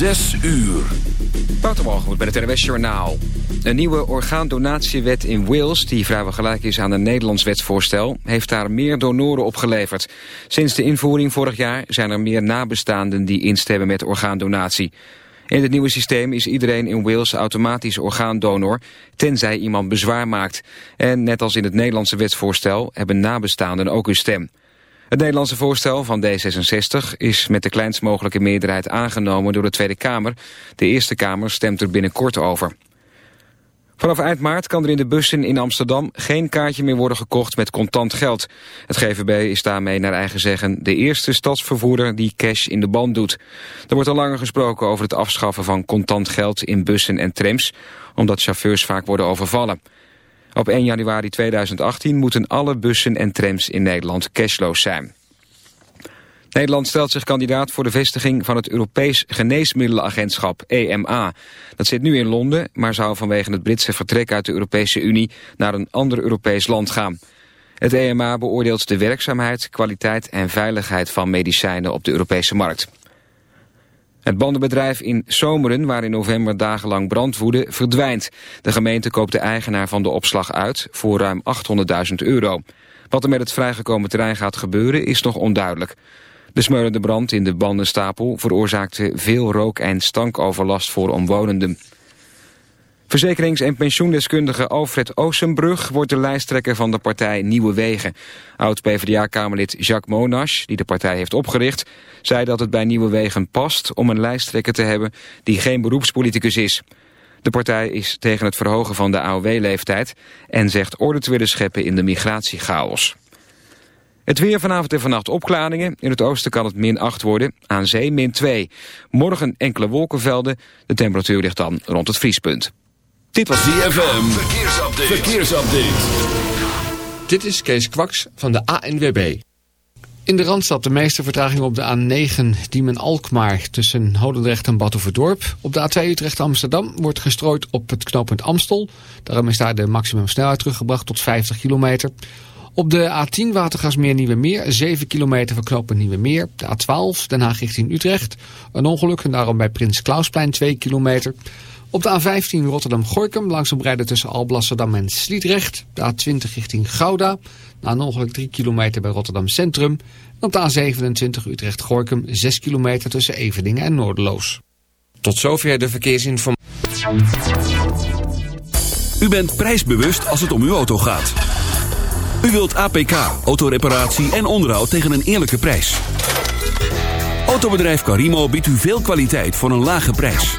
Zes uur. Wouter met het RWS Journaal. Een nieuwe orgaandonatiewet in Wales, die vrijwel gelijk is aan een Nederlands wetsvoorstel, heeft daar meer donoren opgeleverd. Sinds de invoering vorig jaar zijn er meer nabestaanden die instemmen met orgaandonatie. In het nieuwe systeem is iedereen in Wales automatisch orgaandonor, tenzij iemand bezwaar maakt. En net als in het Nederlandse wetsvoorstel hebben nabestaanden ook een stem. Het Nederlandse voorstel van D66 is met de kleinst mogelijke meerderheid aangenomen door de Tweede Kamer. De Eerste Kamer stemt er binnenkort over. Vanaf eind maart kan er in de bussen in Amsterdam geen kaartje meer worden gekocht met contant geld. Het GVB is daarmee naar eigen zeggen de eerste stadsvervoerder die cash in de band doet. Er wordt al langer gesproken over het afschaffen van contant geld in bussen en trams, omdat chauffeurs vaak worden overvallen. Op 1 januari 2018 moeten alle bussen en trams in Nederland cashloos zijn. Nederland stelt zich kandidaat voor de vestiging van het Europees Geneesmiddelenagentschap, EMA. Dat zit nu in Londen, maar zou vanwege het Britse vertrek uit de Europese Unie naar een ander Europees land gaan. Het EMA beoordeelt de werkzaamheid, kwaliteit en veiligheid van medicijnen op de Europese markt. Het bandenbedrijf in Zomeren, waar in november dagenlang brand woedde, verdwijnt. De gemeente koopt de eigenaar van de opslag uit voor ruim 800.000 euro. Wat er met het vrijgekomen terrein gaat gebeuren is nog onduidelijk. De smeulende brand in de bandenstapel veroorzaakte veel rook- en stankoverlast voor omwonenden. Verzekerings- en pensioendeskundige Alfred Oosenbrug wordt de lijsttrekker van de partij Nieuwe Wegen. Oud-PVDA-kamerlid Jacques Monash, die de partij heeft opgericht, zei dat het bij Nieuwe Wegen past om een lijsttrekker te hebben die geen beroepspoliticus is. De partij is tegen het verhogen van de AOW-leeftijd en zegt orde te willen scheppen in de migratiechaos. Het weer vanavond en vannacht opklaringen. In het oosten kan het min 8 worden, aan zee min 2. Morgen enkele wolkenvelden. De temperatuur ligt dan rond het vriespunt. Dit was DFM. Verkeersupdate. Verkeersupdate. Dit is Kees Kwaks van de ANWB. In de Randstad de meeste vertraging op de A9 Diemen-Alkmaar tussen Hodendrecht en Batuverdorp. Op de A2 Utrecht-Amsterdam wordt gestrooid op het knooppunt Amstel. Daarom is daar de maximumsnelheid teruggebracht tot 50 kilometer. Op de A10 Watergasmeer Nieuwe Meer, 7 kilometer van knooppunt Nieuwe Meer. De A12 Den Haag richting Utrecht. Een ongeluk en daarom bij Prins Klausplein 2 kilometer. Op de A15 Rotterdam-Gorkum langzaam rijden tussen Alblasserdam en Sliedrecht. De A20 richting Gouda. Na een ongeluk 3 kilometer bij Rotterdam Centrum. En op de A27 Utrecht-Gorkum 6 kilometer tussen Eveningen en Noorderloos. Tot zover de verkeersinformatie. U bent prijsbewust als het om uw auto gaat. U wilt APK, autoreparatie en onderhoud tegen een eerlijke prijs. Autobedrijf Carimo biedt u veel kwaliteit voor een lage prijs.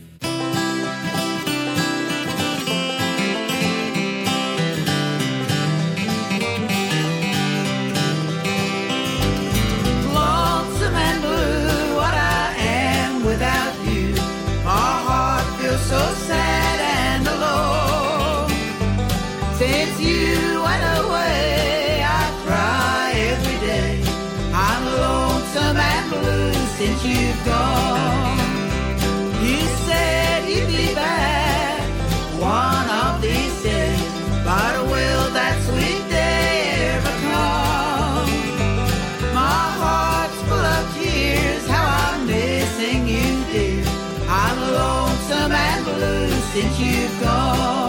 Since you've gone.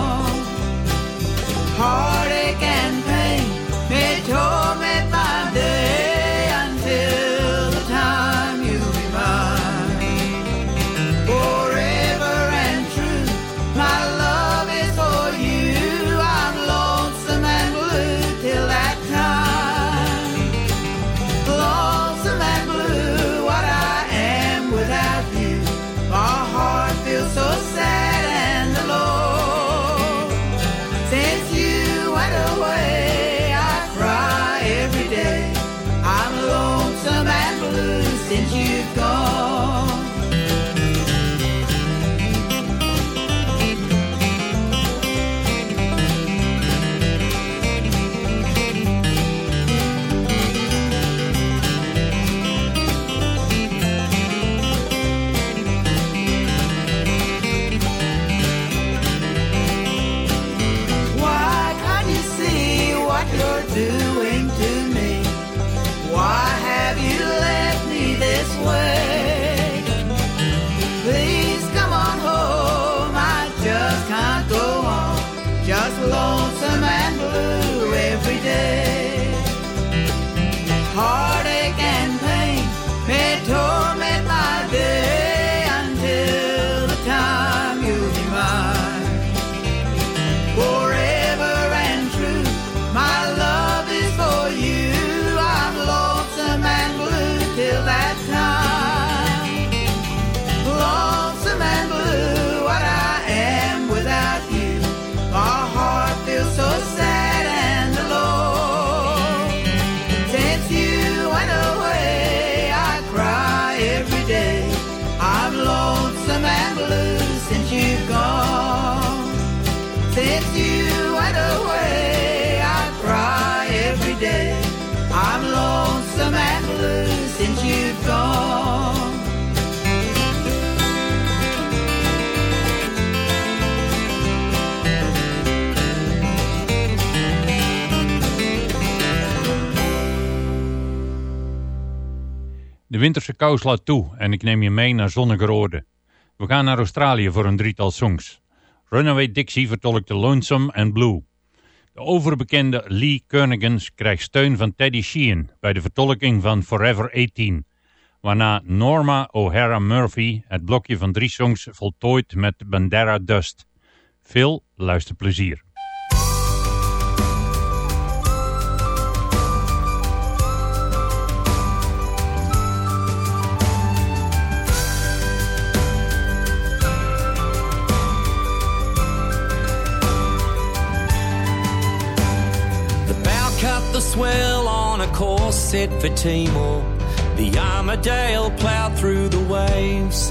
Since you've gone. Winterse kou slaat toe en ik neem je mee naar zonnige oorden. We gaan naar Australië voor een drietal songs. Runaway Dixie vertolkt de Lonesome and Blue. De overbekende Lee Kernagans krijgt steun van Teddy Sheehan bij de vertolking van Forever 18. Waarna Norma O'Hara Murphy het blokje van drie songs voltooit met Bandera Dust. Veel luisterplezier. Set for Timor. The Armidale plowed through the waves.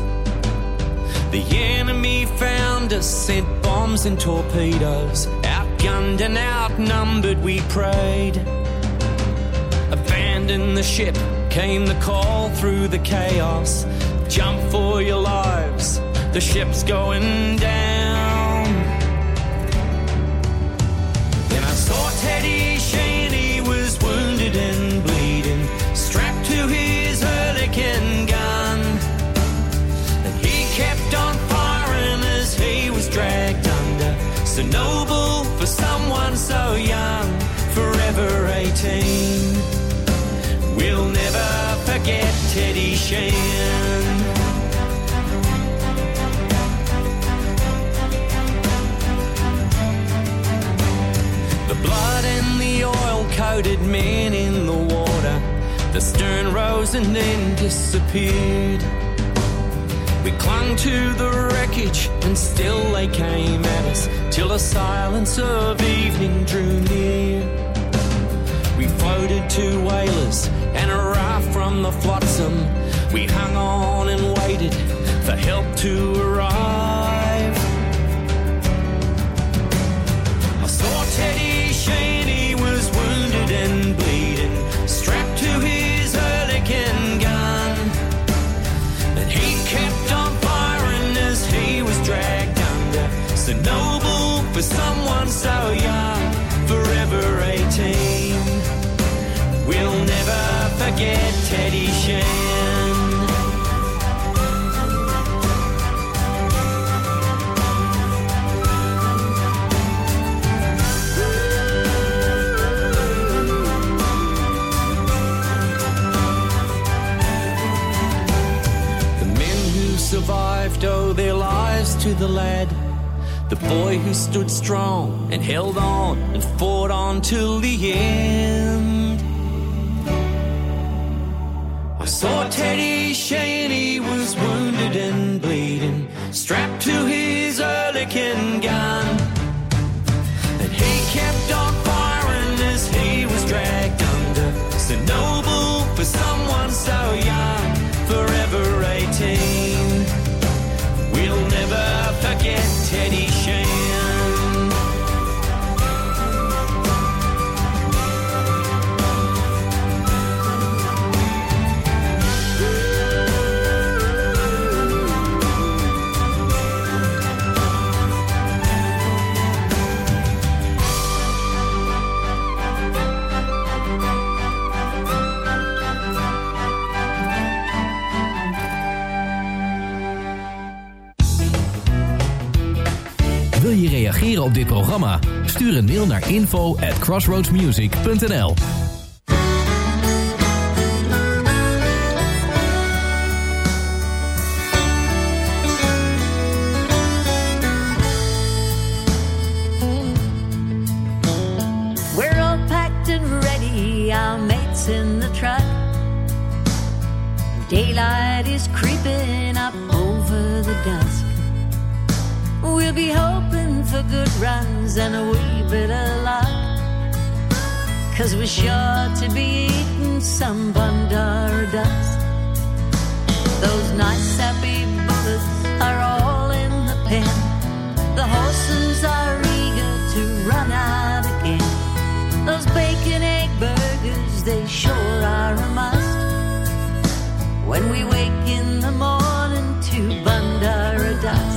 The enemy found us, sent bombs and torpedoes. Outgunned and outnumbered, we prayed. Abandon the ship, came the call through the chaos. Jump for your lives, the ship's going down. 19. We'll never forget Teddy Sheean. The blood and the oil coated men in the water. The stern rose and then disappeared. We clung to the wreckage and still they came at us till the silence of evening drew near. We floated to whalers and a raft from the flotsam. We hung on and waited for help to arrive. I saw Teddy Sheean, was wounded and bleeding, strapped to his hurricane gun. And he kept on firing as he was dragged under. So noble for someone so young, We'll never forget Teddy Sheean. survived owe their lives to the lad. The boy who stood strong and held on and fought on till the end. Saw Teddy Sheean, he was wounded and bleeding, strapped to his Oerlikon gun. And he kept on firing as he was dragged under. So noble for someone so young, reageren op dit programma? Stuur een mail naar info at crossroadsmusic.nl We're all packed and ready, our mates in the truck. Daylight is creeping up over the dusk. We'll be hoping for good runs and a wee bit of luck. Cause we're sure to be eating some Bundarra dust. Those nice happy bullets are all in the pen. The horses are eager to run out again. Those bacon egg burgers, they sure are a must. When we wake in the morning to Bundarra dust.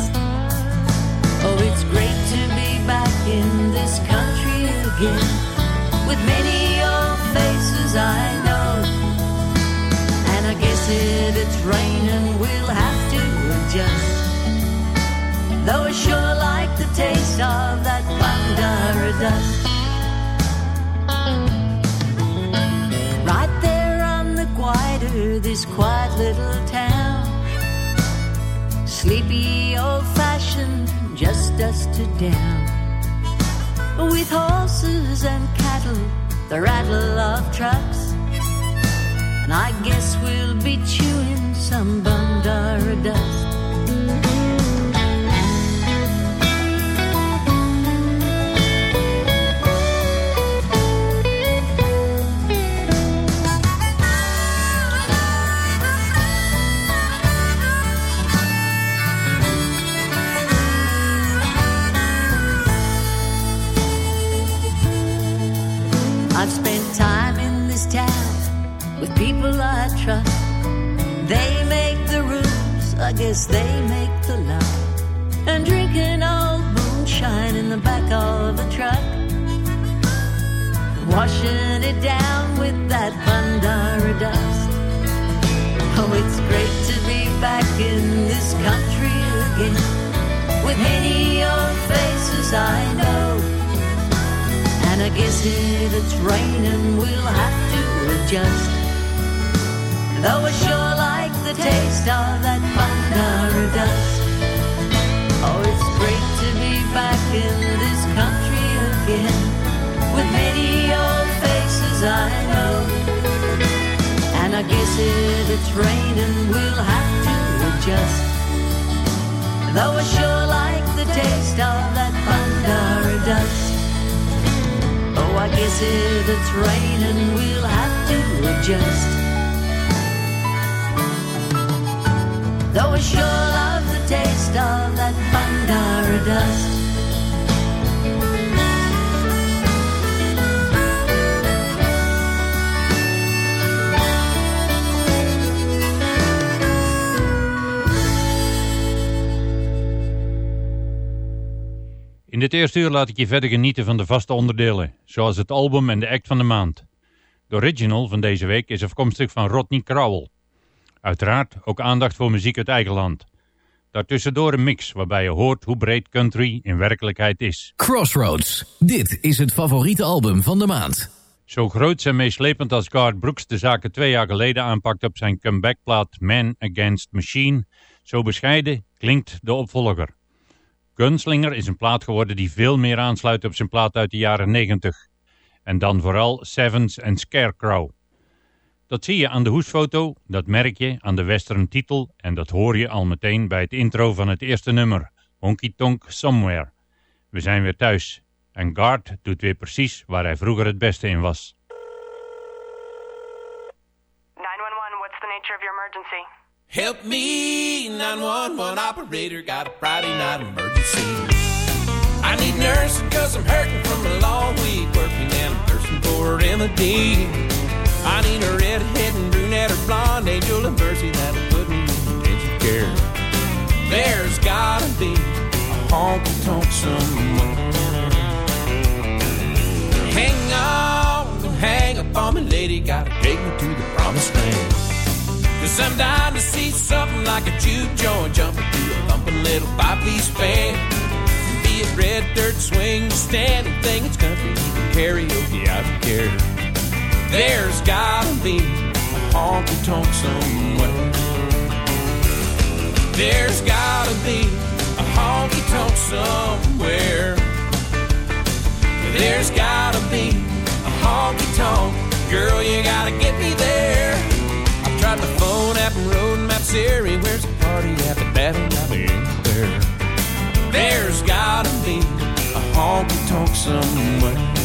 Again. With many old faces I know. And I guess if it's raining, we'll have to adjust. Though I sure like the taste of that Bundarra dust. Right there on the Gwydir, this quiet little town. Sleepy, old fashioned, just dusted down. With horses and cattle, the rattle of trucks. And I guess we'll be chewing some Bundarra dust. They make the love. And drinking old moonshine in the back of a truck. Washing it down with that Bundarra dust. Oh, it's great to be back in this country again. With many old faces I know. And I guess if it's raining, we'll have to adjust. Though I sure like taste of that Bundarra dust. Oh, it's great to be back in this country again. With many old faces I know. And I guess if it's raining, we'll have to adjust. Though I sure like the taste of that Bundarra dust. Oh, I guess if it's raining, we'll have to adjust. Though I sure love the taste of that Bandara dust. In dit eerste uur laat ik je verder genieten van de vaste onderdelen, zoals het album en de act van de maand. De original van deze week is afkomstig van Rodney Crowell. Uiteraard ook aandacht voor muziek uit eigen land. Daartussendoor een mix waarbij je hoort hoe breed country in werkelijkheid is. Crossroads. Dit is het favoriete album van de maand. Zo groot en meeslepend als Garth Brooks de zaken twee jaar geleden aanpakte op zijn comebackplaat Man Against Machine, zo bescheiden klinkt de opvolger. Gunslinger is een plaat geworden die veel meer aansluit op zijn plaat uit de jaren 90. En dan vooral Sevens en Scarecrow. Dat zie je aan de hoesfoto, dat merk je aan de western titel en dat hoor je al meteen bij het intro van het eerste nummer, Honky Tonk Somewhere. We zijn weer thuis en Guard doet weer precies waar hij vroeger het beste in was. 911, what's the nature of your emergency? Help me, 911 operator, got a Friday night emergency. I need nursing cause I'm hurting from a long week working and I'm thirsting for remedy. I need a redhead and brunette or blonde angel and mercy that'll put me in intensive care. There's gotta be a honky tonk somewhere. Hang on, hang up on me, lady, gotta take me to the promised land. Cause I'm dying to see something like a juke joint jumping through a thumping little five-piece band. Be it red dirt swing, standing thing, it's country, even karaoke, I don't care. There's gotta be a honky tonk somewhere. There's gotta be a honky tonk somewhere. There's gotta be a honky tonk. Girl, you gotta get me there. I've tried my phone app and road map Siri. Where's the party at? But that ain't got me anywhere. There's gotta be a honky tonk somewhere.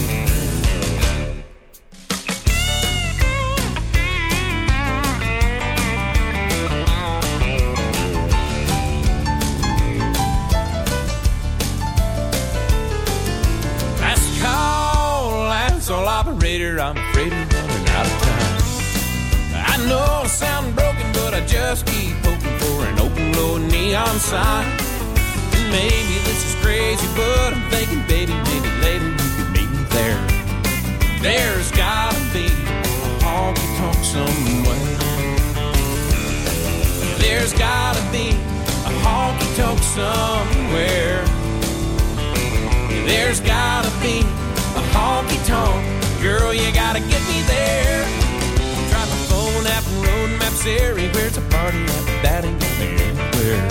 I'm afraid we're running out of time. I know I sound broken, but I just keep hoping for an open road neon sign. And maybe this is crazy, but I'm thinking, baby, maybe later you could meet me there. There's gotta be a honky tonk somewhere. There's gotta be a honky tonk somewhere. There's gotta be a honky tonk. Girl, you gotta get me there. Try my phone app road map Siri. Where's a party at? That ain't me anywhere.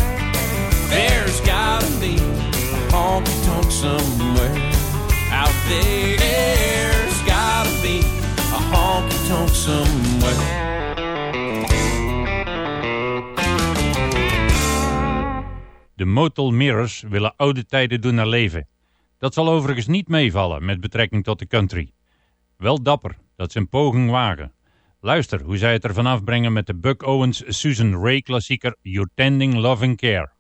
There's gotta be a honky tonk somewhere out there. There's gotta be a honky tonk somewhere. De Motel Mirrors willen oude tijden doen herleven. Dat zal overigens niet meevallen met betrekking tot de country. Wel dapper dat ze een poging wagen. Luister hoe zij het ervan afbrengen met de Buck Owens Susan Ray klassieker Your Tending Loving Care.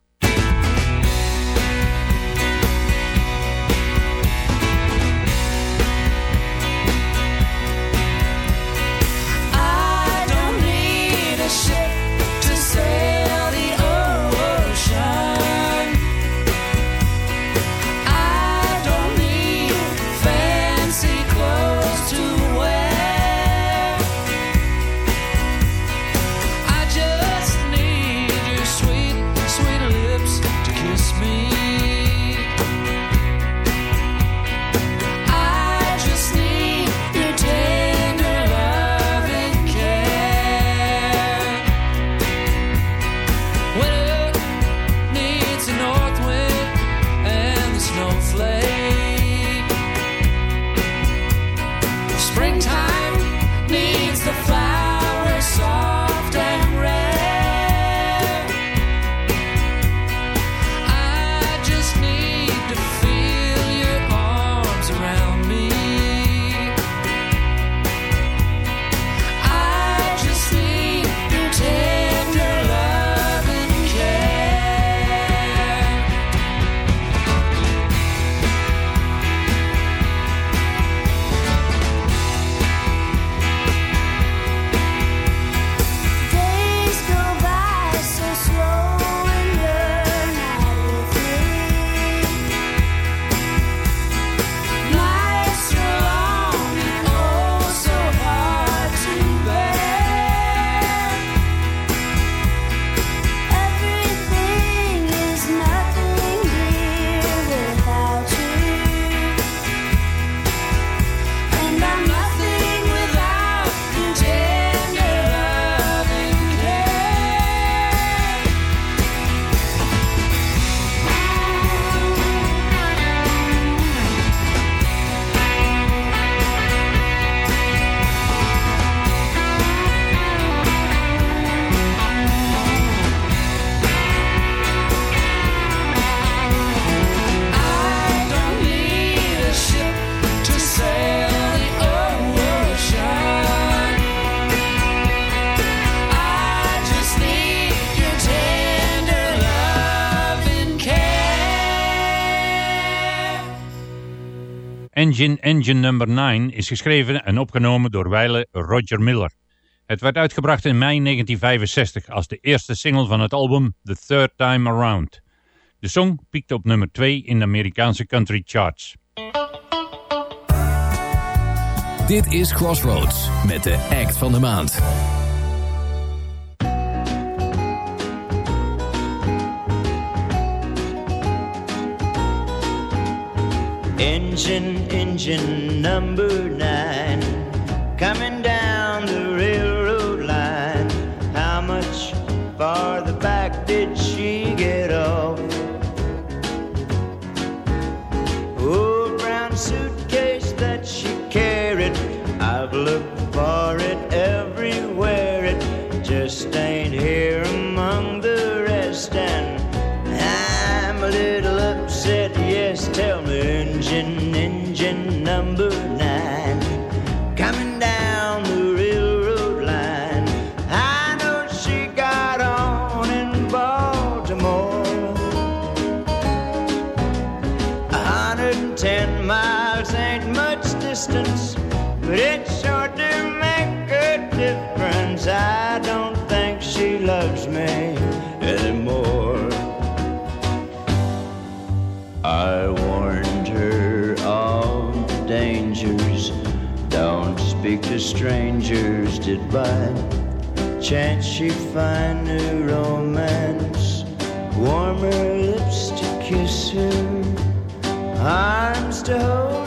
Engine Engine Number 9 is geschreven en opgenomen door wijle Roger Miller. Het werd uitgebracht in mei 1965 als de eerste single van het album The Third Time Around. De song piekte op nummer 2 in de Amerikaanse country charts. Dit is Crossroads met de act van de maand. Engine, engine number nine, coming down the railroad line. How much farther back did she get off? Old brown suitcase that she carried, I've looked for it everywhere. It just ain't strangers. Did by chance she find new romance? Warmer lips to kiss her, arms to hold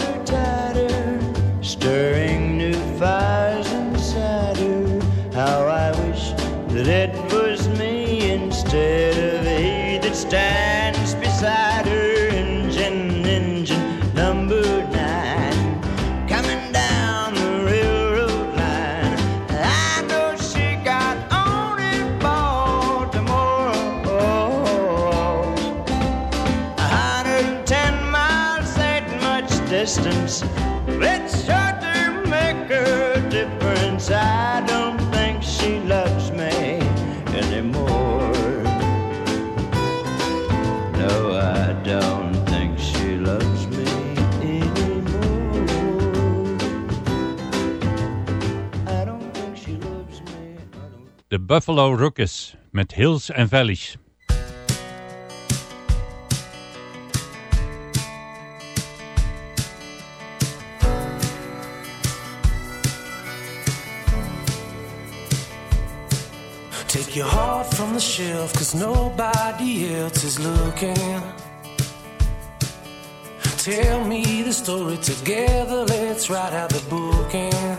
Buffalo Rockets met Hills and Valleys. Take your heart from the shelf, cause nobody else is looking. Tell me the story together, let's write out the book and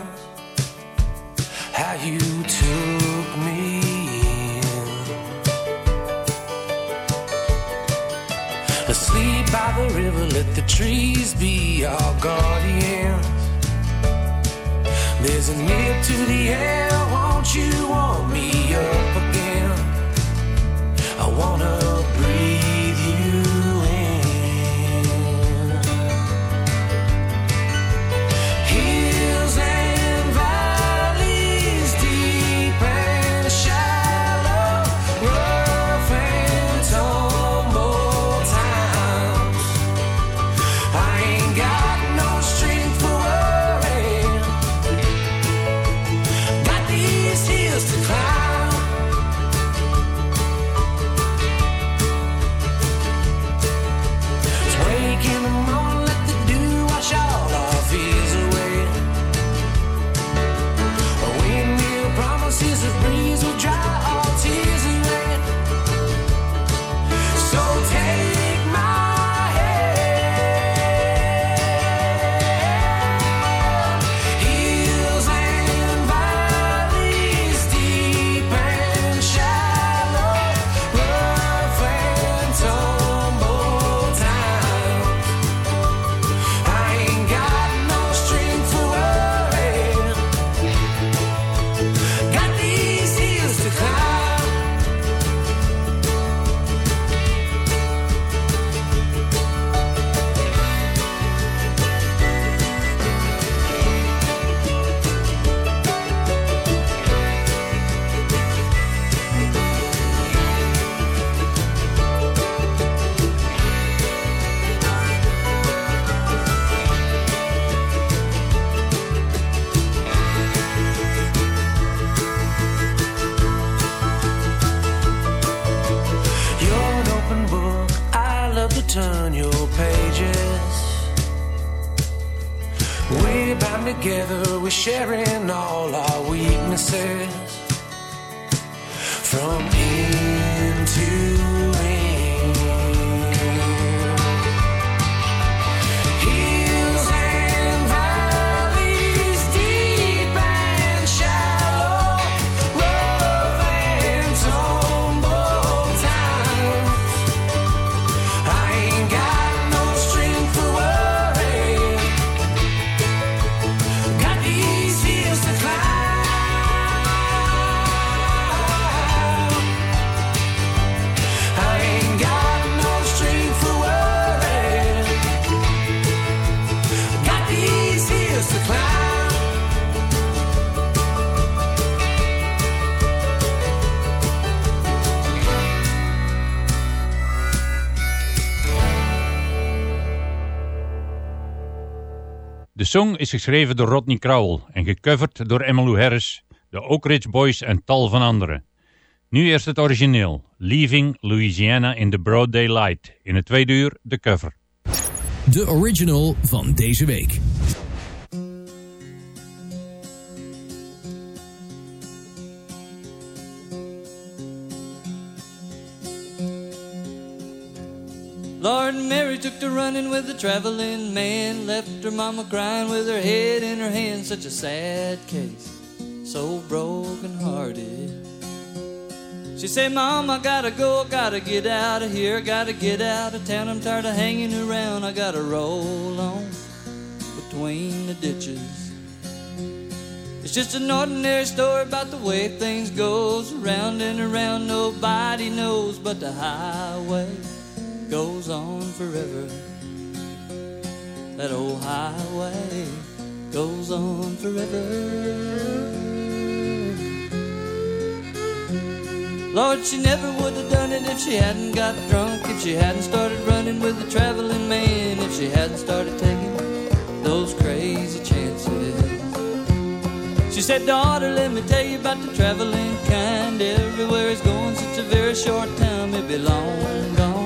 how you took me the river, let the trees be our guardians. There's a nip to the air, won't you warm me up again? I wanna song is geschreven door Rodney Crowell en gecoverd door Emmylou Harris, de Oak Ridge Boys en tal van anderen. Nu eerst het origineel, Leaving Louisiana in the Broad Daylight. In het tweede uur de cover. De original van deze week. Lord Mary took to running with the traveling man, left her mama crying with her head in her hand. Such a sad case, so broken hearted. She said, Mom, I gotta go, I gotta get out of here, I gotta get out of town. I'm tired of hanging around, I gotta roll on between the ditches. It's just an ordinary story about the way things goes around and around. Nobody knows, but the highway goes on forever. That old highway goes on forever. Lord, she never would have done it if she hadn't got drunk, if she hadn't started running with the traveling man, if she hadn't started taking those crazy chances. She said, Daughter, let me tell you about the traveling kind. Everywhere he's going, such a very short time, it be long gone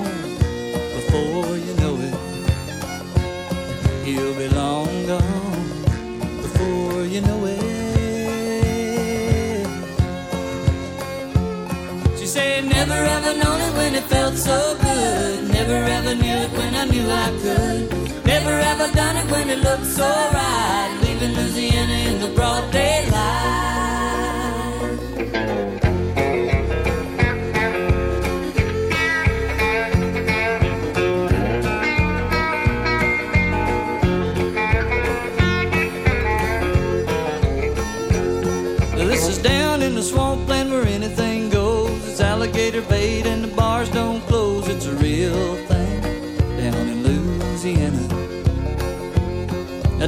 He'll be long gone before you know it. She said, Never ever known it when it felt so good. Never ever knew it when I knew I could. Never ever done it when it looked so right. Leaving Louisiana in the broad daylight.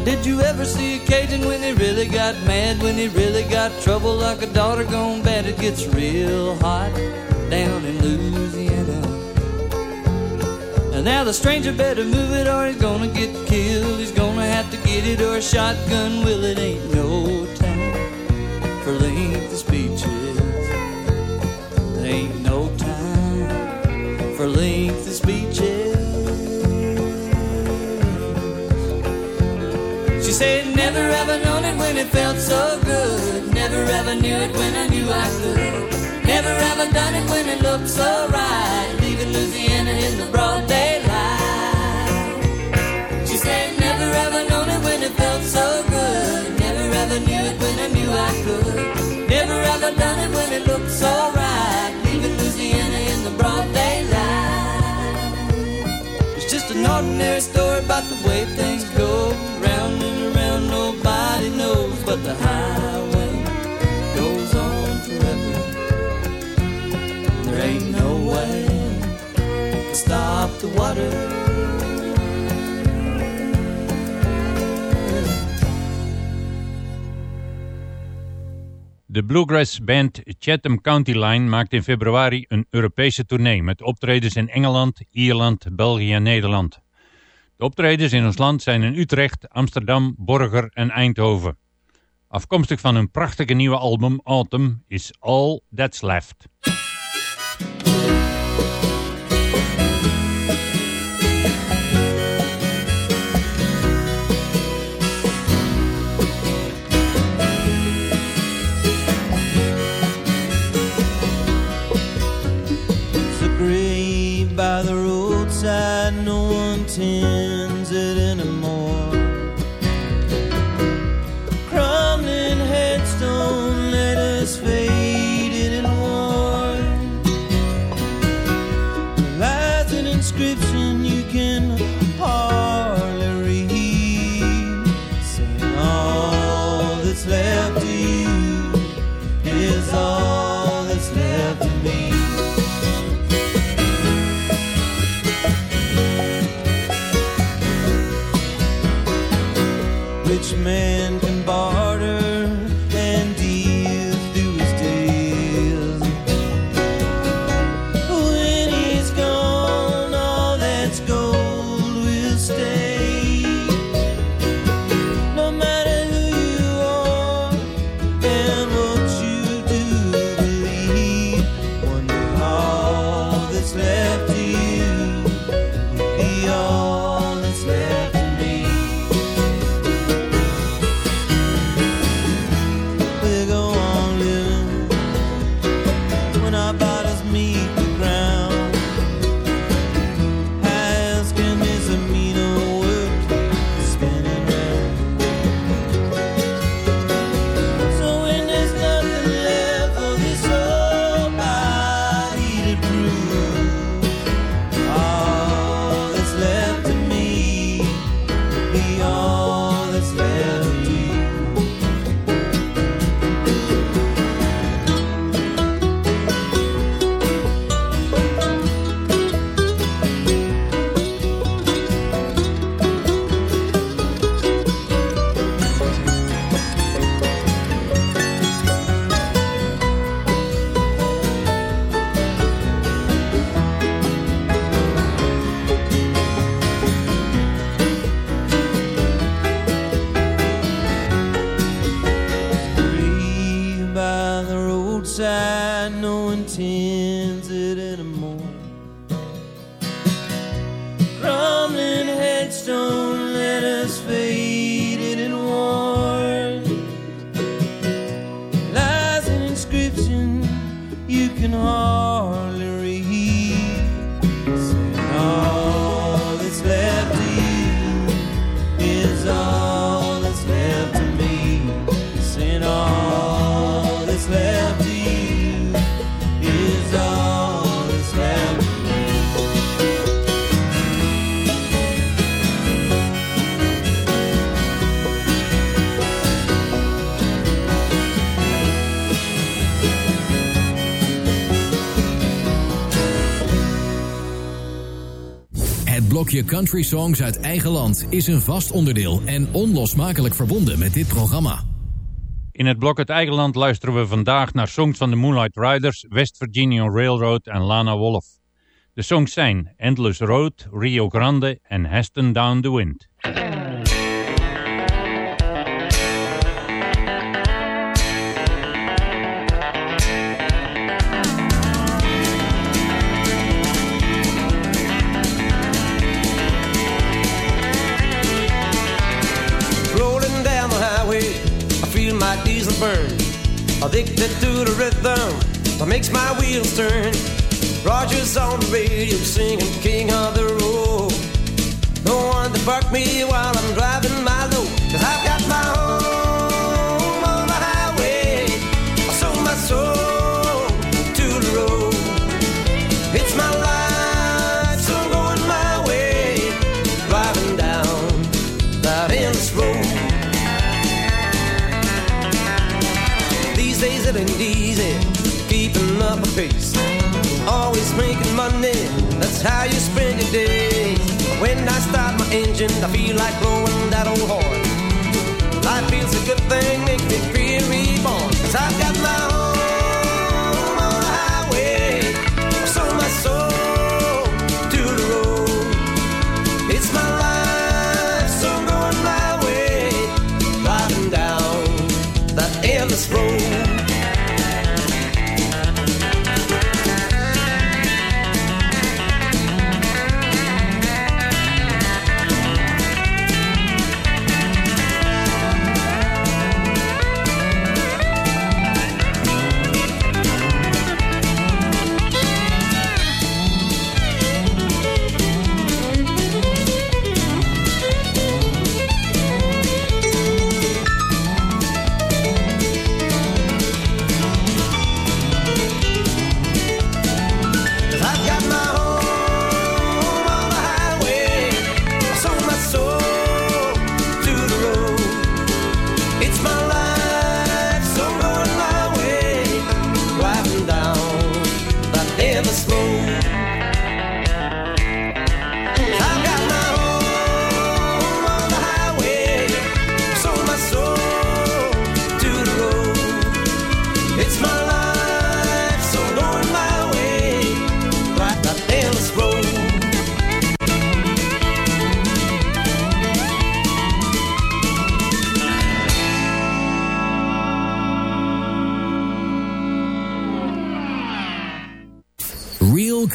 Did you ever see a Cajun when he really got mad? When he really got trouble like a daughter gone bad? It gets real hot down in Louisiana. And now the stranger better move it or he's gonna get killed. He's gonna have to get it or a shotgun will. It ain't no Never ever known it when it felt so good. Never ever knew it when I knew I could. Never ever done it when it looked so right. Leaving Louisiana in the broad daylight. She said, Never ever known it when it felt so good. Never ever knew it when I knew I could. Never ever done it when it looked so right. Leaving Louisiana in the broad daylight. It's just an ordinary story about the way things De bluegrass band Chatham County Line maakt in februari een Europese tournee met optredens in Engeland, Ierland, België en Nederland. De optredens in ons land zijn in Utrecht, Amsterdam, Borger en Eindhoven. Afkomstig van hun prachtige nieuwe album Autumn is All That's Left. Je country songs uit eigen land is een vast onderdeel en onlosmakelijk verbonden met dit programma. In het blok Het Eigen Land luisteren we vandaag naar songs van de Moonlight Riders, West Virginia Railroad en Lana Wolf. De songs zijn Endless Road, Rio Grande en Heston Down the Wind. Addicted to the rhythm that makes my wheels turn. Rogers on the radio singing King of the Road. No one to bark me while I'm driving my load. Cause I've got my own. engine. I feel like blowing that old horn.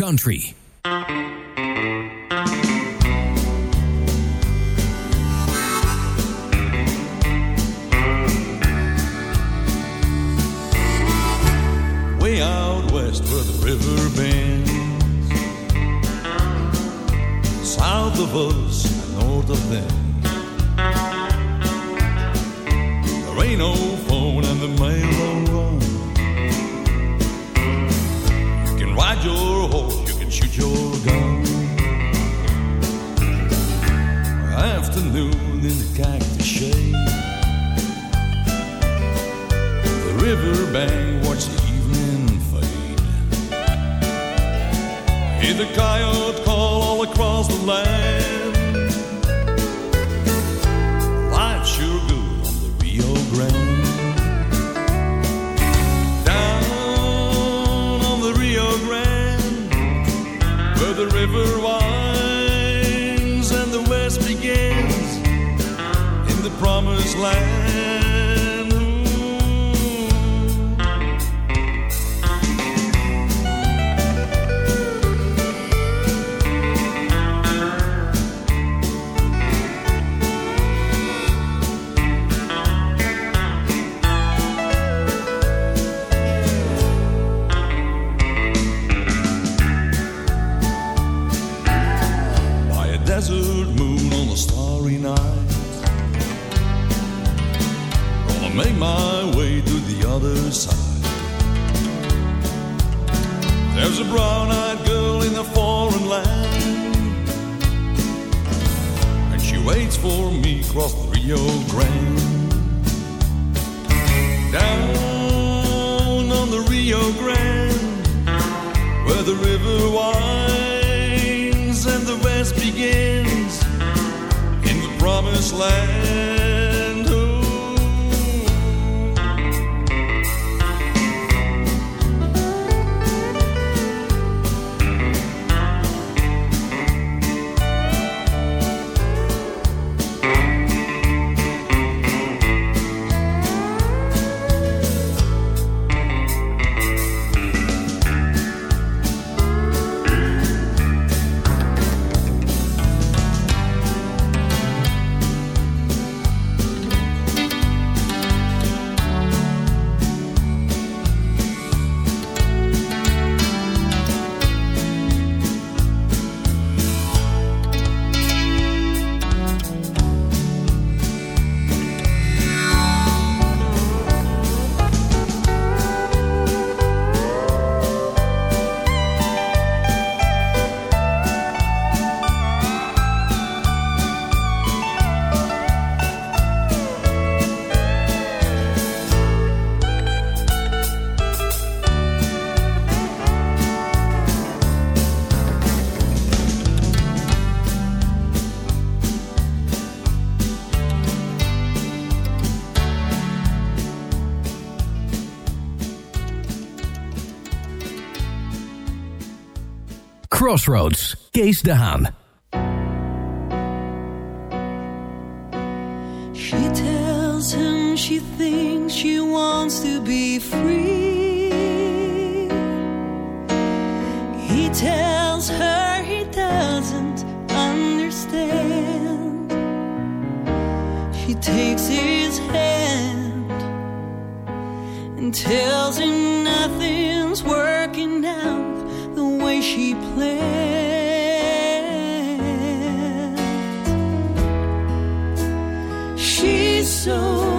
country. Crossroads, Kees de Haan. She tells him she thinks she wants to be free. He tells her he doesn't understand. She takes his hand and tells so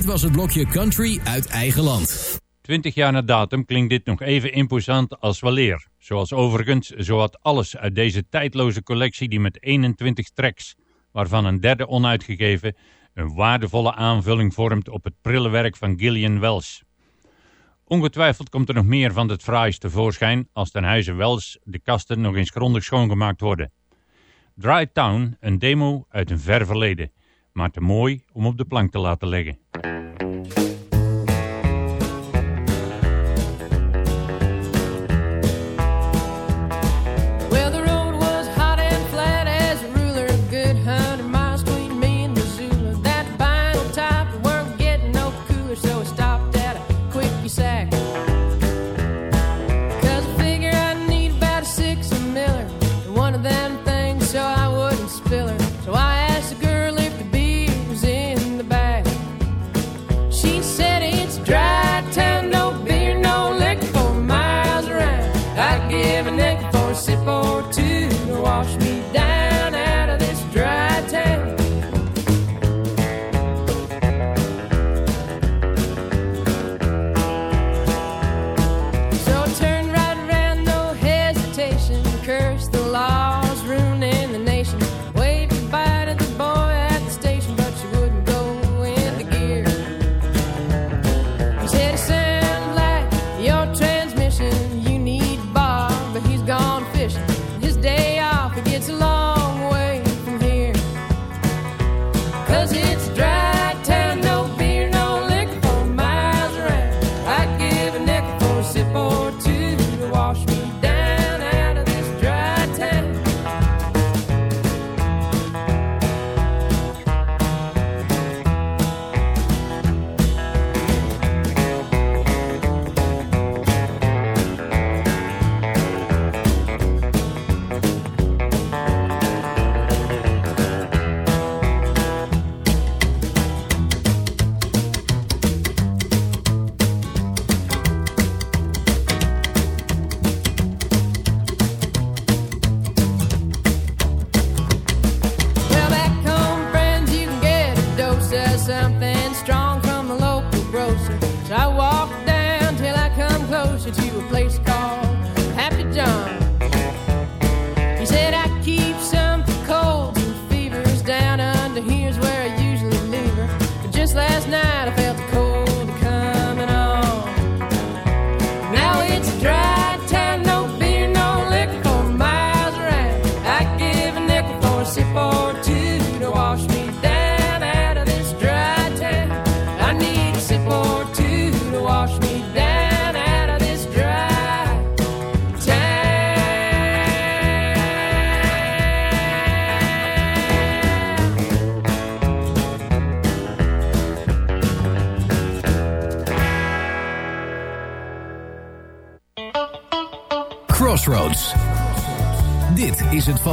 was het blokje country uit eigen land. 20 jaar na datum klinkt dit nog even imposant als weleer. Zoals overigens zowat alles uit deze tijdloze collectie die met 21 tracks, waarvan een derde onuitgegeven, een waardevolle aanvulling vormt op het prille werk van Gillian Wells. Ongetwijfeld komt er nog meer van het fraais tevoorschijn als ten huize Wells de kasten nog eens grondig schoongemaakt worden. Dry Town, een demo uit een ver verleden, maar te mooi om op de plank te laten liggen.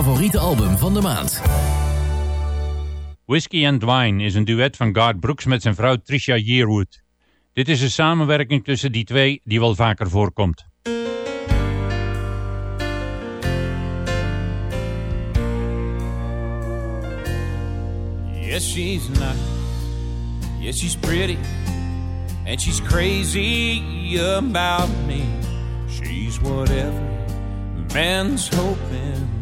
Favoriete album van de maand. Whiskey and Wine is een duet van Garth Brooks met zijn vrouw Trisha Yearwood. Dit is een samenwerking tussen die twee die wel vaker voorkomt. Yes, she's nice. Yes, she's pretty. And she's crazy about me. She's what every man's hoping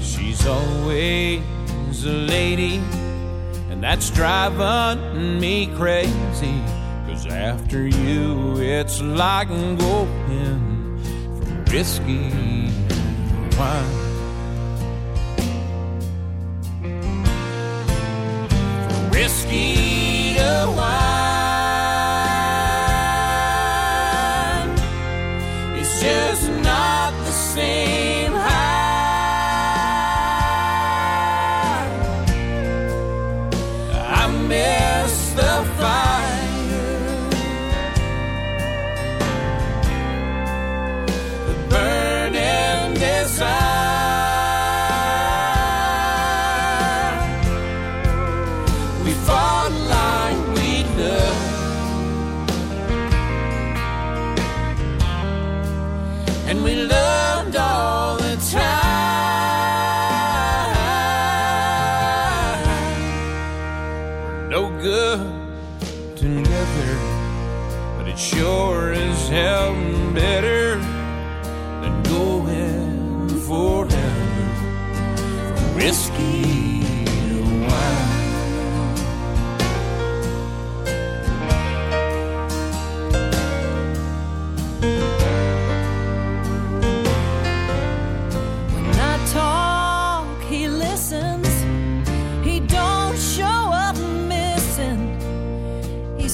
She's always a lady, and that's driving me crazy. Cause after you, it's like going from whiskey to wine. From whiskey to wine.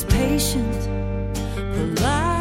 Patient, polite,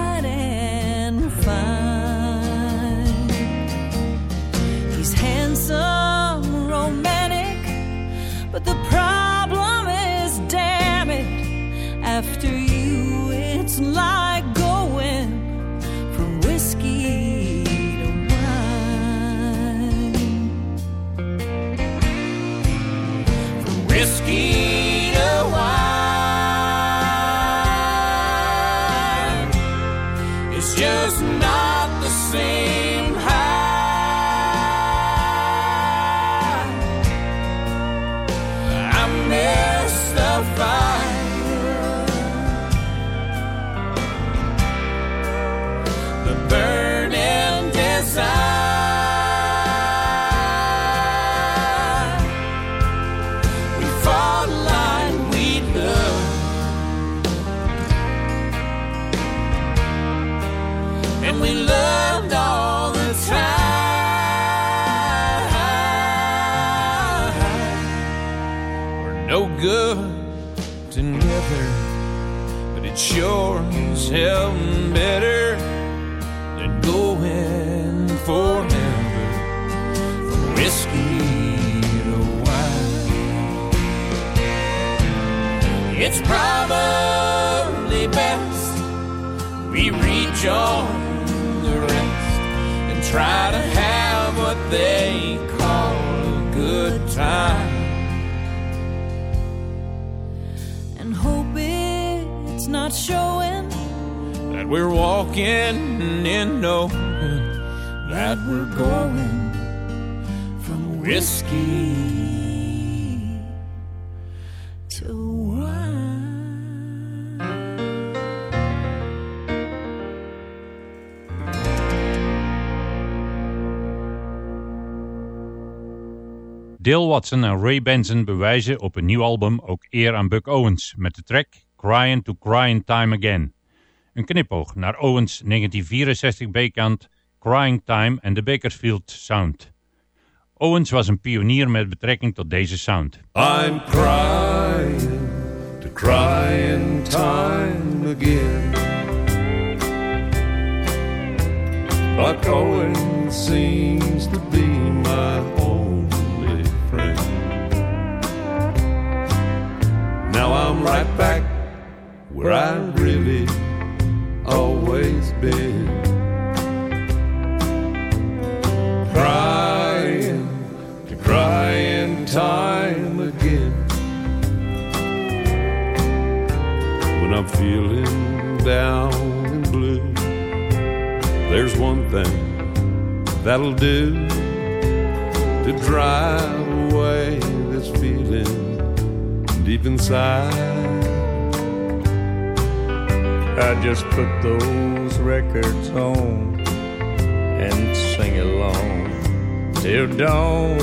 we're walking in knowing that we're going from whiskey to wine. Dale Watson en Ray Benson bewijzen op een nieuw album ook eer aan Buck Owens met de track Crying to Crying Time Again. Een naar Owens 1964 B-kant Crying Time en de Bakersfield Sound. Owens was een pionier met betrekking tot deze sound. I'm crying to crying time again. Buck Owens seems to be my only friend. Now I'm right back where I really always been. Crying to crying time again. When I'm feeling down and blue, there's one thing that'll do to drive away this feeling deep inside. I just put those records on and sing along till dawn.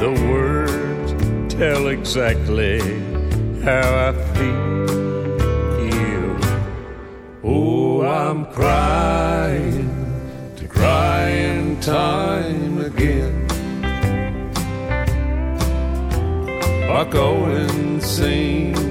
The words tell exactly how I feel. Oh, I'm crying to crying time again. Buck Owens seems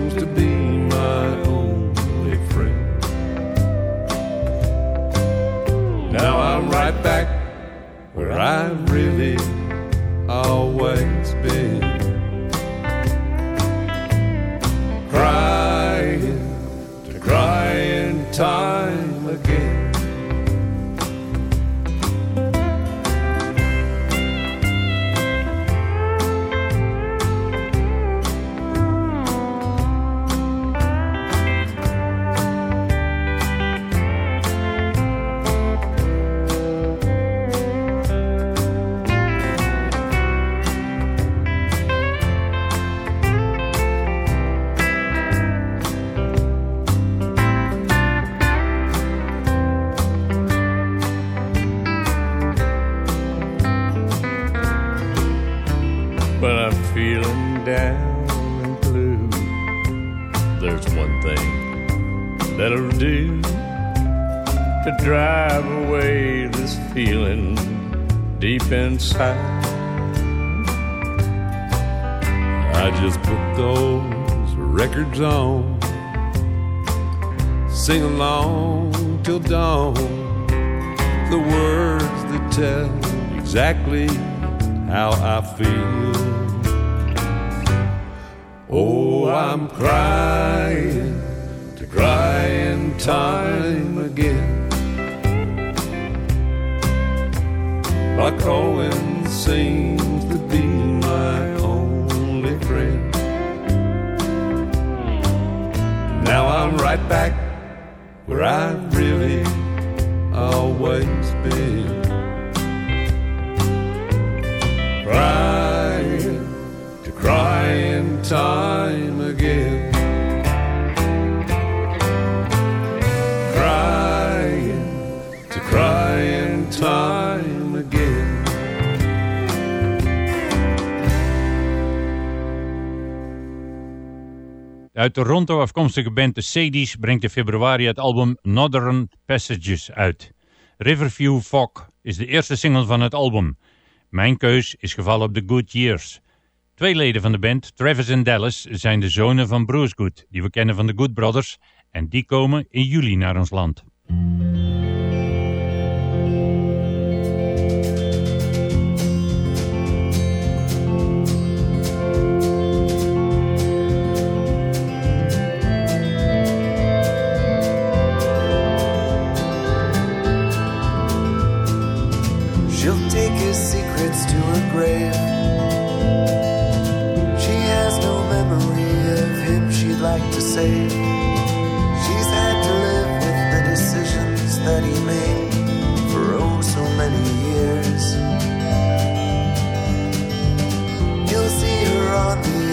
De uit Toronto afkomstige band The Sadies brengt in februari het album Northern Passages uit. Riverview Fog is de eerste single van het album. Mijn keus is gevallen op The Good Years. Twee leden van de band, Travis en Dallas, zijn de zonen van Bruce Good, die we kennen van de Good Brothers, en die komen in juli naar ons land.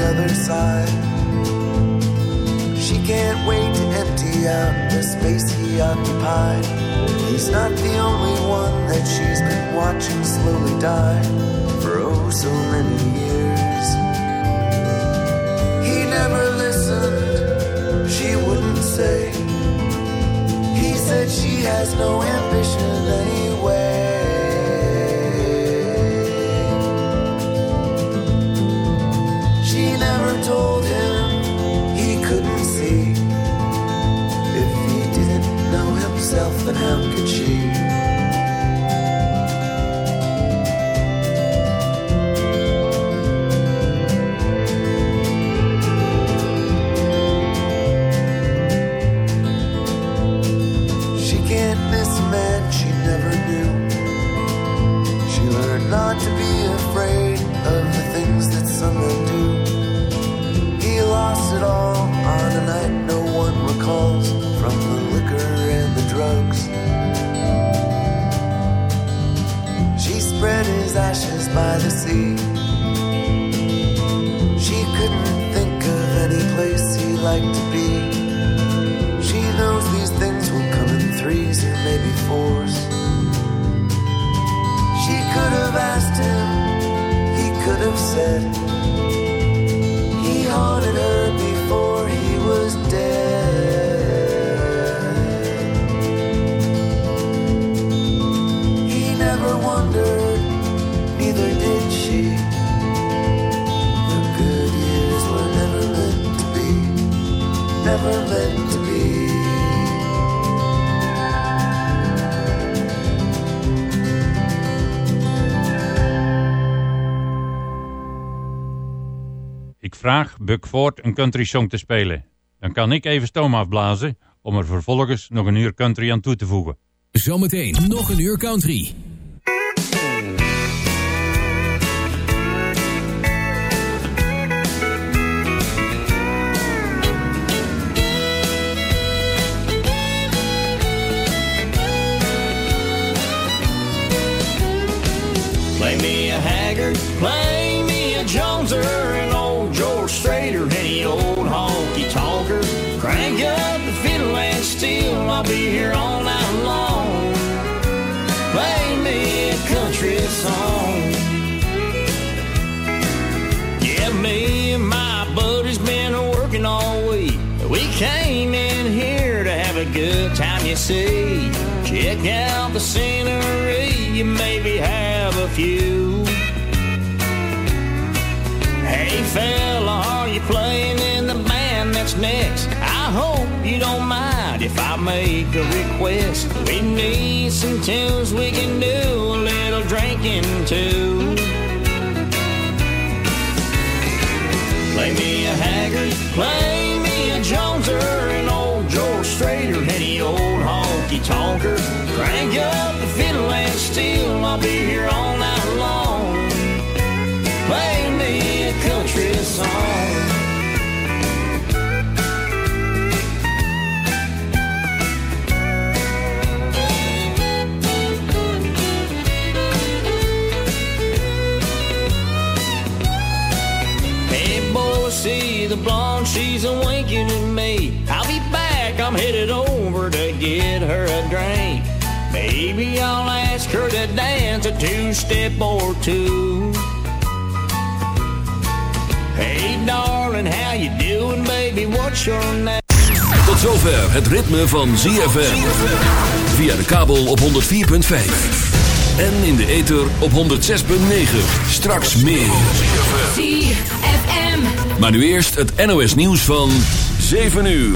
Other side. She can't wait to empty out the space he occupied. He's not the only one that she's been watching slowly die for oh so many years. He never listened, she wouldn't say. He said she has no ambition anyway. Ford een country song te spelen. Dan kan ik even stoom afblazen om er vervolgens nog een uur country aan toe te voegen. Zometeen nog een uur country. Play me a Haggard, play me a Joneser, see. Check out the scenery, you maybe have a few. Hey fella, are you playing in the band that's next? I hope you don't mind if I make a request. We need some tunes we can do a little drinking too. Play me a Haggard, play honky tonker. Crank up the fiddle and steel, I'll be here all night long. Play me a country song. See the blonde, she's a winking get her a drink. Maybe I'll ask her to dance a two step or two. Hey, darling, how you doing, baby? What's your name? Tot zover het ritme van ZFM. Via de kabel op 104.5. En in de ether op 106.9. Straks meer. ZFM. Maar nu eerst het NOS nieuws van 7 uur.